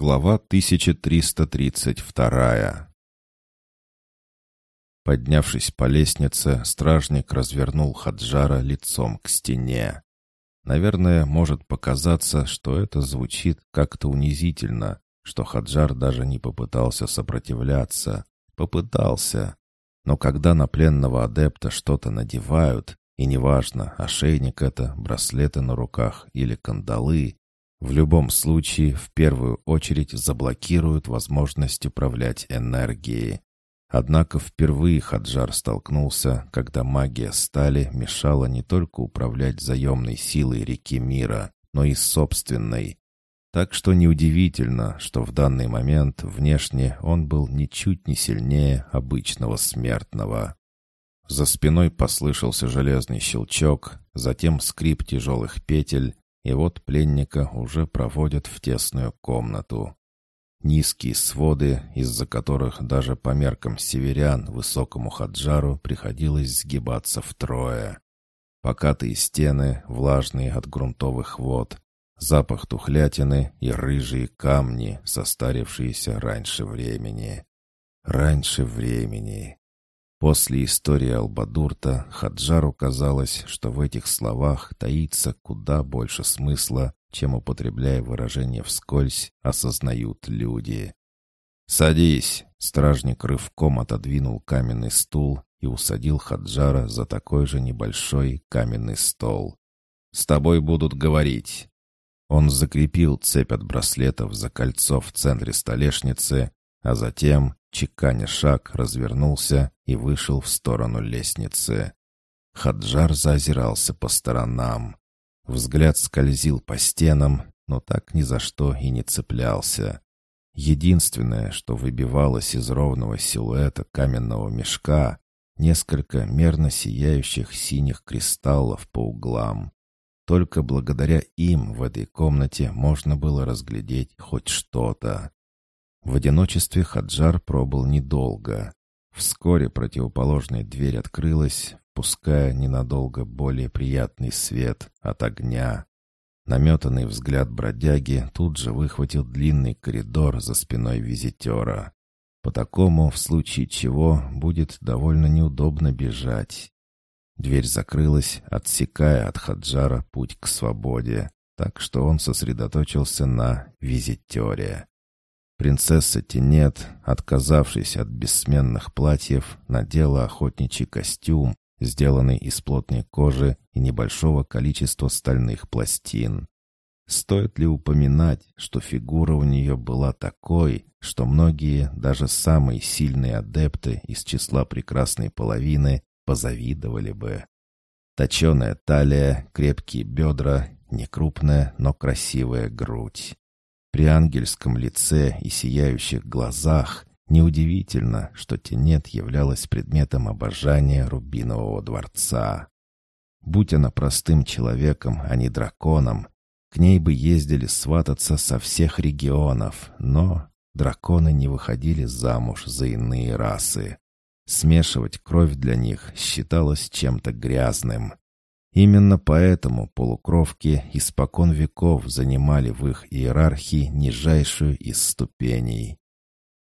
Глава 1332 Поднявшись по лестнице, стражник развернул Хаджара лицом к стене. Наверное, может показаться, что это звучит как-то унизительно, что Хаджар даже не попытался сопротивляться. Попытался. Но когда на пленного адепта что-то надевают, и неважно, ошейник это, браслеты на руках или кандалы, в любом случае, в первую очередь заблокируют возможность управлять энергией. Однако впервые Хаджар столкнулся, когда магия стали мешала не только управлять заемной силой реки мира, но и собственной. Так что неудивительно, что в данный момент внешне он был ничуть не сильнее обычного смертного. За спиной послышался железный щелчок, затем скрип тяжелых петель, и вот пленника уже проводят в тесную комнату. Низкие своды, из-за которых даже по меркам северян высокому хаджару приходилось сгибаться втрое. Покатые стены, влажные от грунтовых вод, запах тухлятины и рыжие камни, состарившиеся раньше времени. Раньше времени. После истории Албадурта Хаджару казалось, что в этих словах таится куда больше смысла, чем, употребляя выражение вскользь, осознают люди. «Садись!» — стражник рывком отодвинул каменный стул и усадил Хаджара за такой же небольшой каменный стол. «С тобой будут говорить!» Он закрепил цепь от браслетов за кольцо в центре столешницы, а затем, чеканя шаг, развернулся и вышел в сторону лестницы. Хаджар заозирался по сторонам. Взгляд скользил по стенам, но так ни за что и не цеплялся. Единственное, что выбивалось из ровного силуэта каменного мешка, несколько мерно сияющих синих кристаллов по углам. Только благодаря им в этой комнате можно было разглядеть хоть что-то. В одиночестве Хаджар пробыл недолго. Вскоре противоположная дверь открылась, пуская ненадолго более приятный свет от огня. Наметанный взгляд бродяги тут же выхватил длинный коридор за спиной визитера. По такому, в случае чего, будет довольно неудобно бежать. Дверь закрылась, отсекая от Хаджара путь к свободе, так что он сосредоточился на визитере. Принцесса Тенет, отказавшись от бессменных платьев, надела охотничий костюм, сделанный из плотной кожи и небольшого количества стальных пластин. Стоит ли упоминать, что фигура у нее была такой, что многие, даже самые сильные адепты из числа прекрасной половины, позавидовали бы. Точеная талия, крепкие бедра, некрупная, но красивая грудь. При ангельском лице и сияющих глазах неудивительно, что Тенет являлась предметом обожания Рубинового дворца. Будь она простым человеком, а не драконом, к ней бы ездили свататься со всех регионов, но драконы не выходили замуж за иные расы. Смешивать кровь для них считалось чем-то грязным. Именно поэтому полукровки испокон веков занимали в их иерархии нижайшую из ступеней.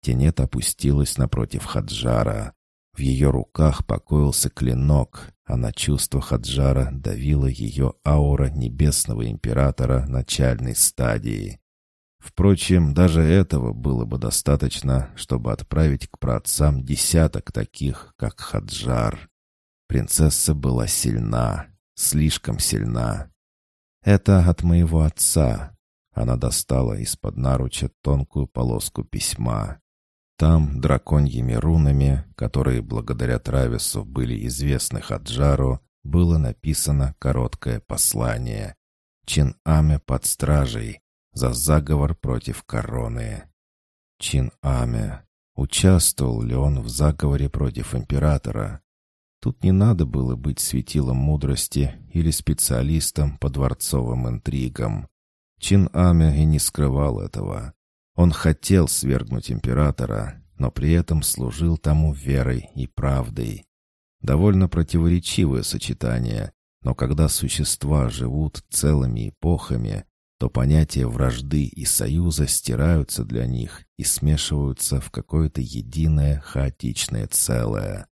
Тенет опустилась напротив Хаджара. В ее руках покоился клинок, а на чувство Хаджара давила ее аура небесного императора начальной стадии. Впрочем, даже этого было бы достаточно, чтобы отправить к праотцам десяток таких, как Хаджар. Принцесса была сильна, слишком сильна. «Это от моего отца». Она достала из-под наруча тонкую полоску письма. Там драконьими рунами, которые благодаря Травису были известны Хаджару, было написано короткое послание. Чин-Аме под стражей за заговор против короны. Чин-Аме. Участвовал ли он в заговоре против императора? Тут не надо было быть светилом мудрости или специалистом по дворцовым интригам. Чин Аме и не скрывал этого. Он хотел свергнуть императора, но при этом служил тому верой и правдой. Довольно противоречивое сочетание, но когда существа живут целыми эпохами, то понятия вражды и союза стираются для них и смешиваются в какое-то единое хаотичное целое.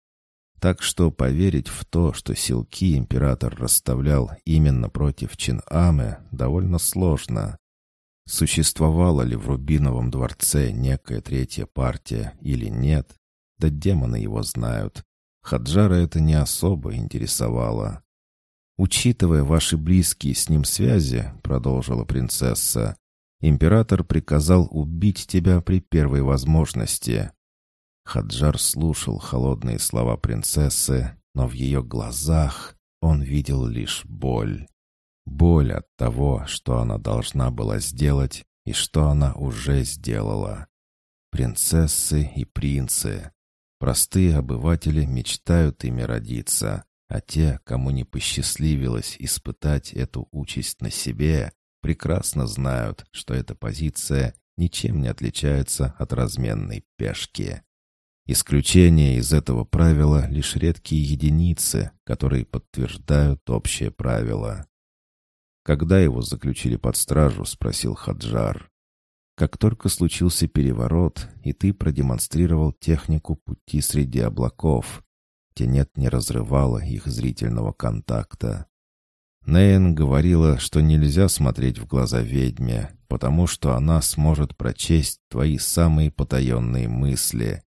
Так что поверить в то, что силки император расставлял именно против Чин-Аме, довольно сложно. Существовала ли в Рубиновом дворце некая третья партия или нет, да демоны его знают. Хаджара это не особо интересовало. «Учитывая ваши близкие с ним связи», — продолжила принцесса, «император приказал убить тебя при первой возможности». Хаджар слушал холодные слова принцессы, но в ее глазах он видел лишь боль. Боль от того, что она должна была сделать и что она уже сделала. Принцессы и принцы. Простые обыватели мечтают ими родиться, а те, кому не посчастливилось испытать эту участь на себе, прекрасно знают, что эта позиция ничем не отличается от разменной пешки. Исключение из этого правила лишь редкие единицы, которые подтверждают общее правило. «Когда его заключили под стражу?» — спросил Хаджар. «Как только случился переворот, и ты продемонстрировал технику пути среди облаков, Тенет не разрывала их зрительного контакта. Нейн говорила, что нельзя смотреть в глаза ведьме, потому что она сможет прочесть твои самые потаенные мысли.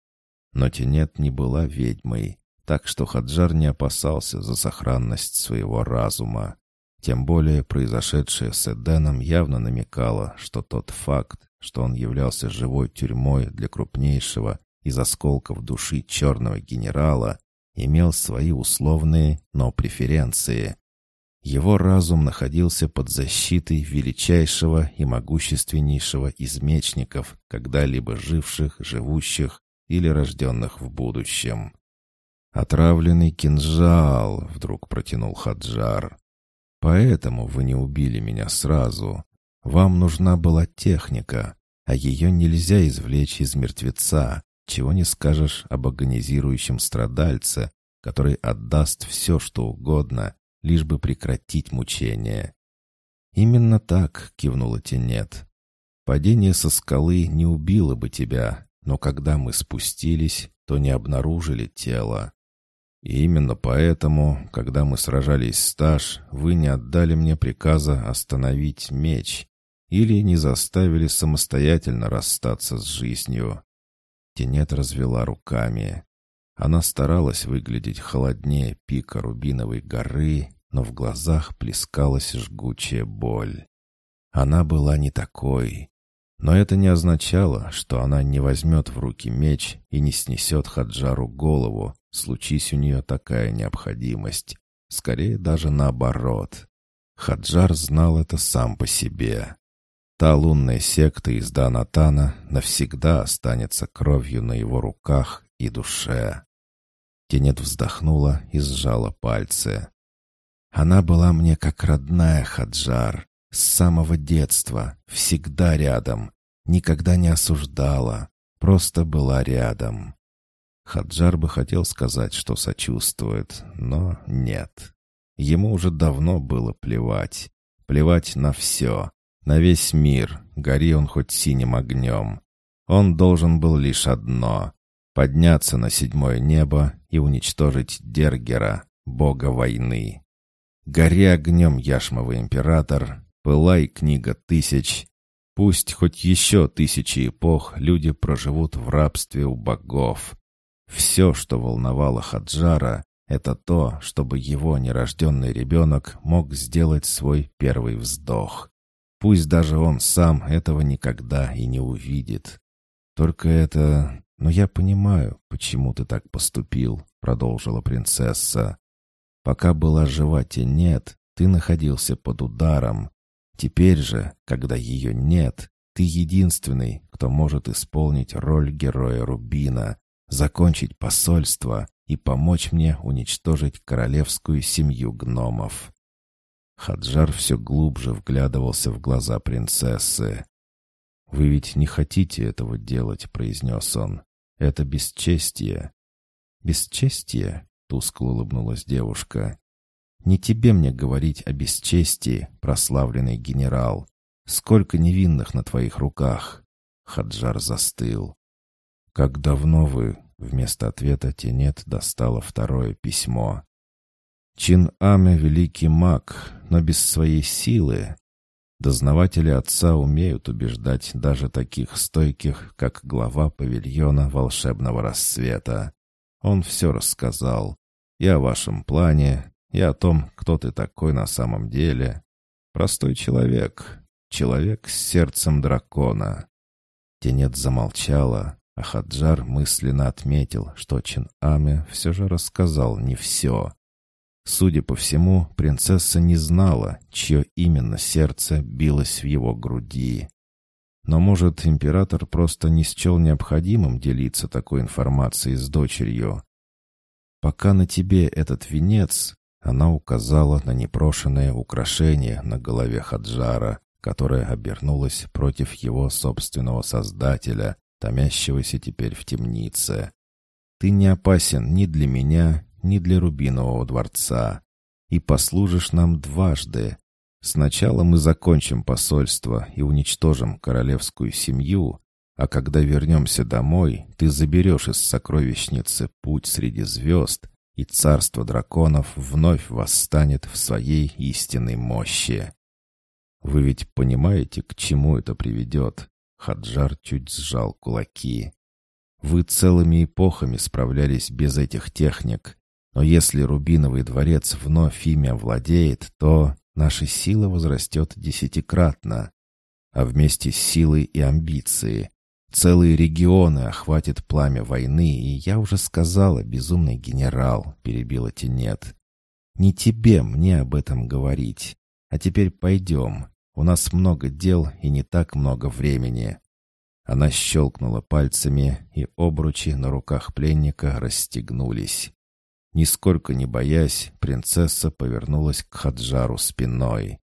Но Тенет не была ведьмой, так что Хаджар не опасался за сохранность своего разума. Тем более произошедшее с Эденом явно намекало, что тот факт, что он являлся живой тюрьмой для крупнейшего из осколков души черного генерала, имел свои условные, но преференции. Его разум находился под защитой величайшего и могущественнейшего из мечников, когда-либо живших, живущих или рожденных в будущем. «Отравленный кинжал!» — вдруг протянул Хаджар. «Поэтому вы не убили меня сразу. Вам нужна была техника, а ее нельзя извлечь из мертвеца, чего не скажешь об агонизирующем страдальце, который отдаст все, что угодно, лишь бы прекратить мучение. «Именно так», — кивнула Тенет. «Падение со скалы не убило бы тебя, но когда мы спустились, то не обнаружили тело. И именно поэтому, когда мы сражались с Таш, вы не отдали мне приказа остановить меч или не заставили самостоятельно расстаться с жизнью. Тенет развела руками. Она старалась выглядеть холоднее пика Рубиновой горы, но в глазах плескалась жгучая боль. Она была не такой. Но это не означало, что она не возьмет в руки меч и не снесет Хаджару голову, случись у нее такая необходимость. Скорее даже наоборот. Хаджар знал это сам по себе. Та лунная секта из Данатана навсегда останется кровью на его руках и душе. Тенет вздохнула и сжала пальцы. Она была мне как родная Хаджар, с самого детства, всегда рядом, никогда не осуждала, просто была рядом. Хаджар бы хотел сказать, что сочувствует, но нет. Ему уже давно было плевать. Плевать на все, на весь мир, гори он хоть синим огнем. Он должен был лишь одно — подняться на седьмое небо и уничтожить Дергера, бога войны. Гори огнем, Яшмовый император, пылай книга тысяч. Пусть хоть еще тысячи эпох люди проживут в рабстве у богов. Все, что волновало Хаджара, это то, чтобы его нерожденный ребенок мог сделать свой первый вздох. Пусть даже он сам этого никогда и не увидит. Только это... Но я понимаю, почему ты так поступил, продолжила принцесса. Пока была жива нет, ты находился под ударом. Теперь же, когда ее нет, ты единственный, кто может исполнить роль героя Рубина, закончить посольство и помочь мне уничтожить королевскую семью гномов. Хаджар все глубже вглядывался в глаза принцессы. «Вы ведь не хотите этого делать», — произнес он. «Это бесчестие». «Бесчестие?» — тускло улыбнулась девушка. «Не тебе мне говорить о бесчестии, прославленный генерал. Сколько невинных на твоих руках?» Хаджар застыл. «Как давно вы?» — вместо ответа Тенет достала второе письмо. «Чин Аме — великий маг, но без своей силы. Дознаватели отца умеют убеждать даже таких стойких, как глава павильона волшебного рассвета. Он все рассказал. И о вашем плане, и о том, кто ты такой на самом деле. Простой человек. Человек с сердцем дракона. Тенет замолчала, а Хаджар мысленно отметил, что Чин Аме все же рассказал не все. Судя по всему, принцесса не знала, чье именно сердце билось в его груди. Но, может, император просто не счел необходимым делиться такой информацией с дочерью. «Пока на тебе этот венец», — она указала на непрошенное украшение на голове Хаджара, которое обернулось против его собственного создателя, томящегося теперь в темнице. «Ты не опасен ни для меня, ни для Рубинового дворца. И послужишь нам дважды. Сначала мы закончим посольство и уничтожим королевскую семью, а когда вернемся домой, ты заберешь из сокровищницы путь среди звезд, и царство драконов вновь восстанет в своей истинной мощи. Вы ведь понимаете, к чему это приведет?» Хаджар чуть сжал кулаки. «Вы целыми эпохами справлялись без этих техник, но если Рубиновый дворец вновь ими овладеет, то наша сила возрастет десятикратно. А вместе с силой и амбицией целые регионы охватит пламя войны, и я уже сказала, безумный генерал, перебила Тенет. Не тебе мне об этом говорить. А теперь пойдем. У нас много дел и не так много времени. Она щелкнула пальцами, и обручи на руках пленника расстегнулись. Нисколько не боясь, принцесса повернулась к Хаджару спиной.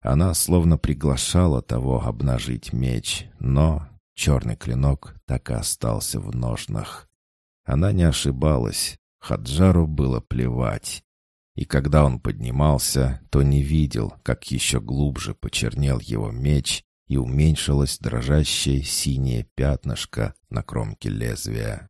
Она словно приглашала того обнажить меч, но черный клинок так и остался в ножнах. Она не ошибалась, Хаджару было плевать. И когда он поднимался, то не видел, как еще глубже почернел его меч и уменьшилось дрожащее синее пятнышко на кромке лезвия.